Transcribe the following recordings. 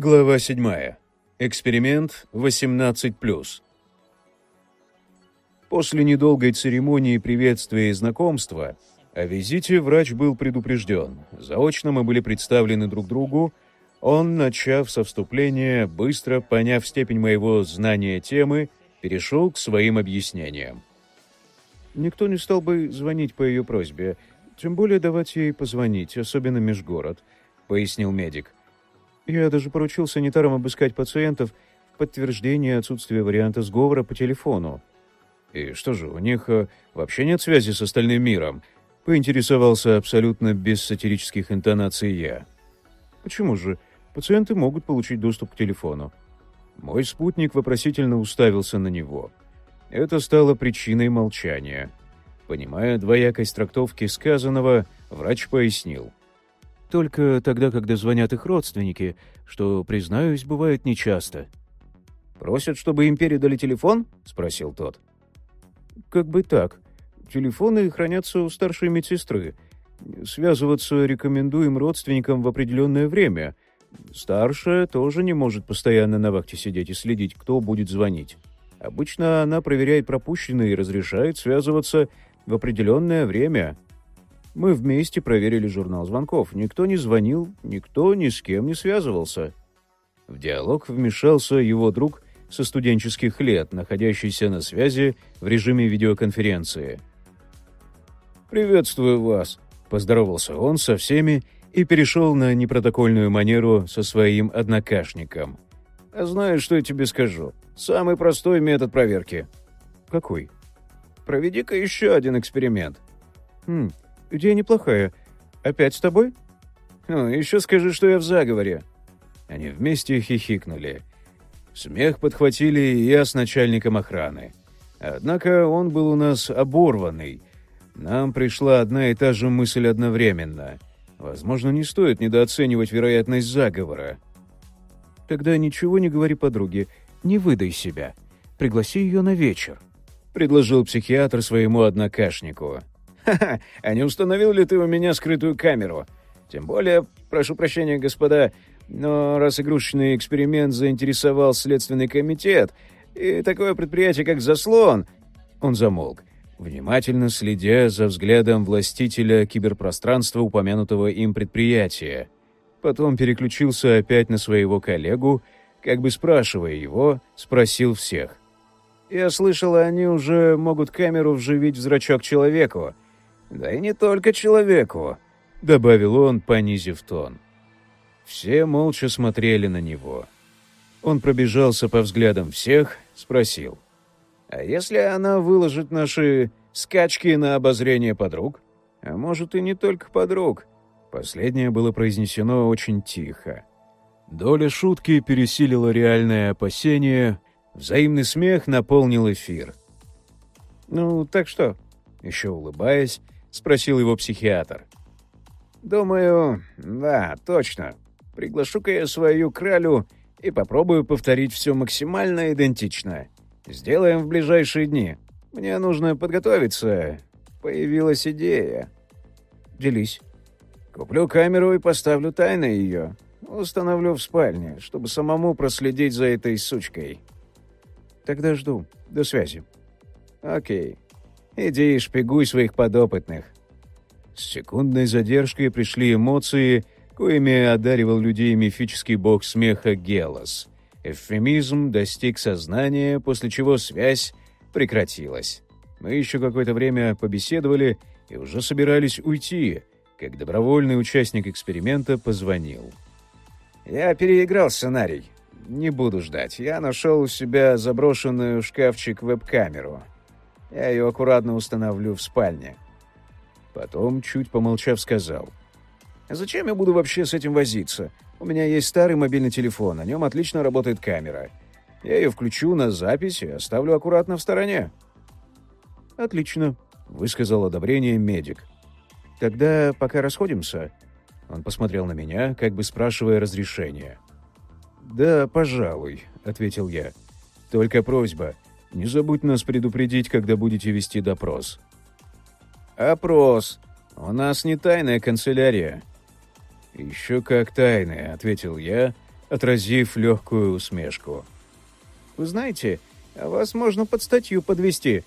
Глава 7. Эксперимент 18+. После недолгой церемонии приветствия и знакомства о визите врач был предупрежден. Заочно мы были представлены друг другу. Он, начав со вступления, быстро поняв степень моего знания темы, перешел к своим объяснениям. Никто не стал бы звонить по ее просьбе, тем более давать ей позвонить, особенно межгород, пояснил медик. Я даже поручил санитарам обыскать пациентов в подтверждение отсутствия варианта сговора по телефону. И что же, у них э, вообще нет связи с остальным миром? Поинтересовался абсолютно без сатирических интонаций я. Почему же? Пациенты могут получить доступ к телефону. Мой спутник вопросительно уставился на него. Это стало причиной молчания. Понимая двоякость трактовки сказанного, врач пояснил. Только тогда, когда звонят их родственники, что, признаюсь, бывает нечасто. «Просят, чтобы им передали телефон?» — спросил тот. «Как бы так. Телефоны хранятся у старшей медсестры. Связываться рекомендуем родственникам в определенное время. Старшая тоже не может постоянно на вахте сидеть и следить, кто будет звонить. Обычно она проверяет пропущенные и разрешает связываться в определенное время, мы вместе проверили журнал звонков. Никто не звонил, никто ни с кем не связывался. В диалог вмешался его друг со студенческих лет, находящийся на связи в режиме видеоконференции. «Приветствую вас», — поздоровался он со всеми и перешел на непротокольную манеру со своим однокашником. «А знаешь, что я тебе скажу? Самый простой метод проверки». «Какой?» «Проведи-ка еще один эксперимент». «Хм, Идея неплохая. Опять с тобой? Ну, еще скажи, что я в заговоре. Они вместе хихикнули. Смех подхватили и я с начальником охраны. Однако он был у нас оборванный. Нам пришла одна и та же мысль одновременно. Возможно, не стоит недооценивать вероятность заговора. Тогда ничего не говори подруге, не выдай себя. Пригласи ее на вечер, — предложил психиатр своему однокашнику. Ха-ха, а не установил ли ты у меня скрытую камеру? Тем более, прошу прощения, господа, но раз игрушечный эксперимент заинтересовал Следственный комитет и такое предприятие, как «Заслон», он замолк, внимательно следя за взглядом властителя киберпространства упомянутого им предприятия. Потом переключился опять на своего коллегу, как бы спрашивая его, спросил всех. «Я слышал, они уже могут камеру вживить в зрачок человеку. Да и не только человеку», — добавил он, понизив тон. Все молча смотрели на него. Он пробежался по взглядам всех, спросил. «А если она выложит наши скачки на обозрение подруг? А может, и не только подруг?» Последнее было произнесено очень тихо. Доля шутки пересилила реальное опасение, взаимный смех наполнил эфир. «Ну, так что?» Еще улыбаясь, — спросил его психиатр. «Думаю, да, точно. Приглашу-ка я свою кралю и попробую повторить все максимально идентично. Сделаем в ближайшие дни. Мне нужно подготовиться. Появилась идея. Делись. Куплю камеру и поставлю тайно ее. Установлю в спальне, чтобы самому проследить за этой сучкой. Тогда жду. До связи. Окей. Иди и шпигуй своих подопытных. С секундной задержкой пришли эмоции, коими одаривал людей мифический бог смеха Гелос. Эвфемизм достиг сознания, после чего связь прекратилась. Мы еще какое-то время побеседовали и уже собирались уйти, как добровольный участник эксперимента позвонил. «Я переиграл сценарий. Не буду ждать. Я нашел у себя заброшенную в шкафчик веб-камеру. Я ее аккуратно установлю в спальне. Потом, чуть помолчав, сказал. «Зачем я буду вообще с этим возиться? У меня есть старый мобильный телефон, на нем отлично работает камера. Я ее включу на запись и оставлю аккуратно в стороне». «Отлично», — высказал одобрение медик. «Тогда пока расходимся?» Он посмотрел на меня, как бы спрашивая разрешения. «Да, пожалуй», — ответил я. «Только просьба, не забудь нас предупредить, когда будете вести допрос». «Опрос. У нас не тайная канцелярия». «Еще как тайная», — ответил я, отразив легкую усмешку. «Вы знаете, вас можно под статью подвести.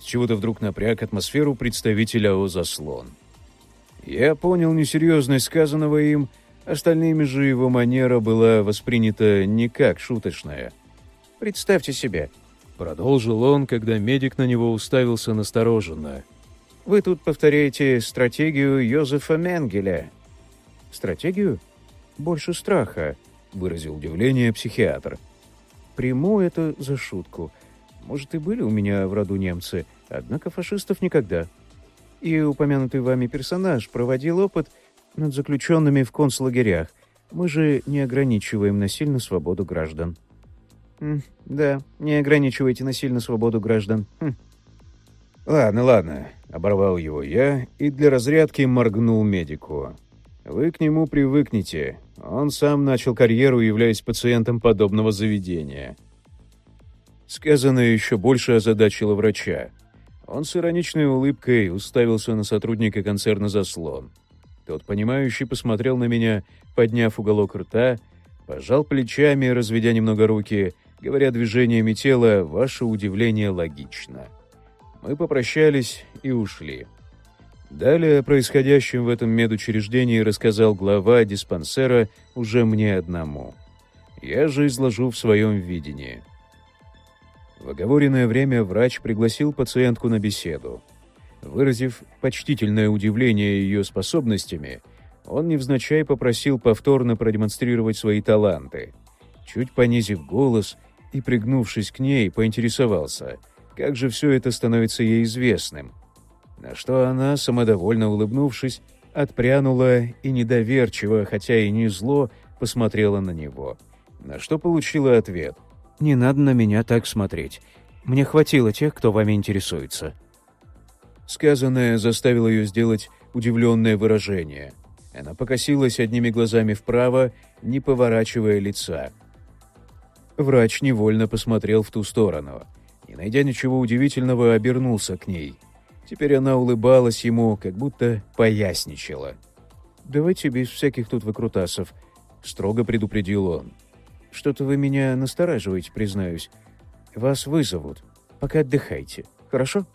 С чего-то вдруг напряг атмосферу представителя АО «Заслон». Я понял несерьезность сказанного им, остальными же его манера была воспринята не как шуточная. «Представьте себе», — продолжил он, когда медик на него уставился настороженно. «Вы тут повторяете стратегию Йозефа Менгеля». «Стратегию? Больше страха», — выразил удивление психиатр. «Приму это за шутку. Может, и были у меня в роду немцы, однако фашистов никогда. И упомянутый вами персонаж проводил опыт над заключенными в концлагерях. Мы же не ограничиваем насильно свободу граждан. Да, не ограничивайте насильно свободу граждан. Хм. Ладно, ладно, оборвал его я и для разрядки моргнул медику. Вы к нему привыкнете. Он сам начал карьеру, являясь пациентом подобного заведения. Сказанное еще больше озадачило врача. Он с ироничной улыбкой уставился на сотрудника концерна «Заслон». Тот, понимающий, посмотрел на меня, подняв уголок рта, пожал плечами, разведя немного руки, говоря движениями тела, ваше удивление логично. Мы попрощались и ушли. Далее о происходящем в этом медучреждении рассказал глава диспансера уже мне одному. Я же изложу в своем видении. В оговоренное время врач пригласил пациентку на беседу. Выразив почтительное удивление ее способностями, он невзначай попросил повторно продемонстрировать свои таланты. Чуть понизив голос и пригнувшись к ней, поинтересовался, как же все это становится ей известным. На что она, самодовольно улыбнувшись, отпрянула и недоверчиво, хотя и не зло, посмотрела на него. На что получила ответ — не надо на меня так смотреть. Мне хватило тех, кто вами интересуется». Сказанное заставило ее сделать удивленное выражение. Она покосилась одними глазами вправо, не поворачивая лица. Врач невольно посмотрел в ту сторону. Не найдя ничего удивительного, обернулся к ней. Теперь она улыбалась ему, как будто поясничала. «Давайте без всяких тут выкрутасов», — строго предупредил он. Что-то вы меня настораживаете, признаюсь. Вас вызовут. Пока отдыхайте. Хорошо?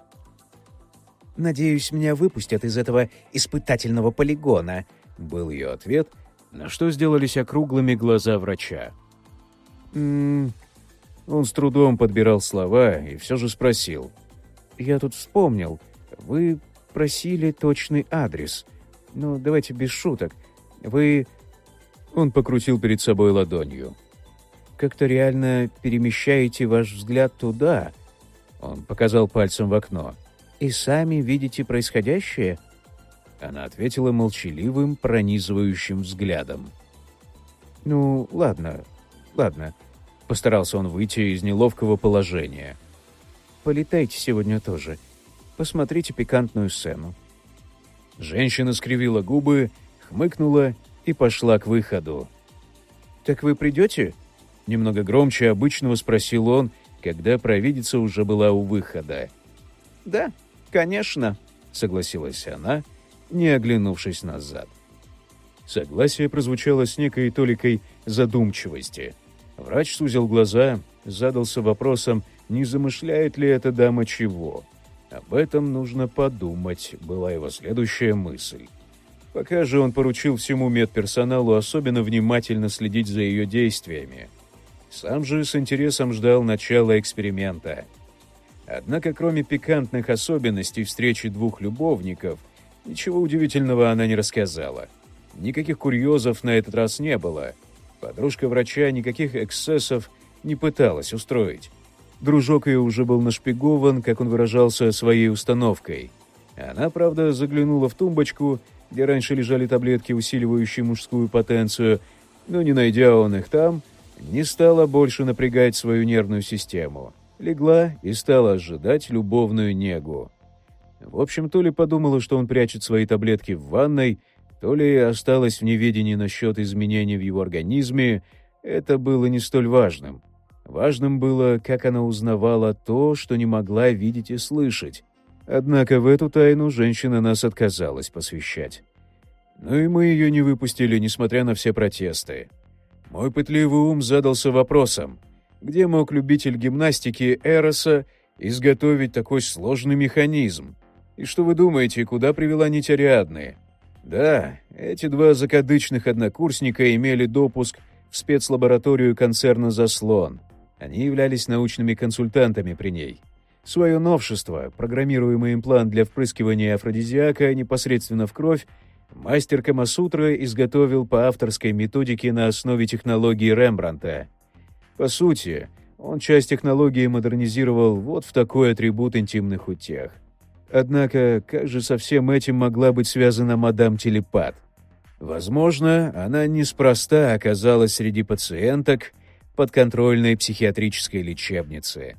Надеюсь, меня выпустят из этого испытательного полигона, был ее ответ, на что сделались округлыми глаза врача. Он с трудом подбирал слова и все же спросил. «Я тут вспомнил. Вы просили точный адрес. Ну, давайте без шуток. Вы...» Он покрутил перед собой ладонью как-то реально перемещаете ваш взгляд туда. Он показал пальцем в окно. И сами видите происходящее? Она ответила молчаливым, пронизывающим взглядом. «Ну, ладно, ладно», — постарался он выйти из неловкого положения. «Полетайте сегодня тоже. Посмотрите пикантную сцену». Женщина скривила губы, хмыкнула и пошла к выходу. «Так вы придете?» Немного громче обычного спросил он, когда провидица уже была у выхода. «Да, конечно», — согласилась она, не оглянувшись назад. Согласие прозвучало с некой толикой задумчивости. Врач сузил глаза, задался вопросом, не замышляет ли эта дама чего. Об этом нужно подумать, была его следующая мысль. Пока же он поручил всему медперсоналу особенно внимательно следить за ее действиями. Сам же с интересом ждал начала эксперимента. Однако, кроме пикантных особенностей встречи двух любовников, ничего удивительного она не рассказала. Никаких курьезов на этот раз не было. Подружка врача никаких эксцессов не пыталась устроить. Дружок ее уже был нашпигован, как он выражался, своей установкой. Она, правда, заглянула в тумбочку, где раньше лежали таблетки, усиливающие мужскую потенцию, но, не найдя он их там, не стала больше напрягать свою нервную систему. Легла и стала ожидать любовную негу. В общем, то ли подумала, что он прячет свои таблетки в ванной, то ли осталась в неведении насчет изменений в его организме, это было не столь важным. Важным было, как она узнавала то, что не могла видеть и слышать. Однако в эту тайну женщина нас отказалась посвящать. Ну и мы ее не выпустили, несмотря на все протесты. Мой пытливый ум задался вопросом, где мог любитель гимнастики Эроса изготовить такой сложный механизм? И что вы думаете, куда привела нить Ариадны? Да, эти два закадычных однокурсника имели допуск в спецлабораторию концерна «Заслон». Они являлись научными консультантами при ней. Свое новшество, программируемый имплант для впрыскивания афродизиака непосредственно в кровь, мастер Камасутра изготовил по авторской методике на основе технологии Рембранта. По сути, он часть технологии модернизировал вот в такой атрибут интимных утех. Однако, как же со всем этим могла быть связана мадам Телепат? Возможно, она неспроста оказалась среди пациенток подконтрольной психиатрической лечебницы.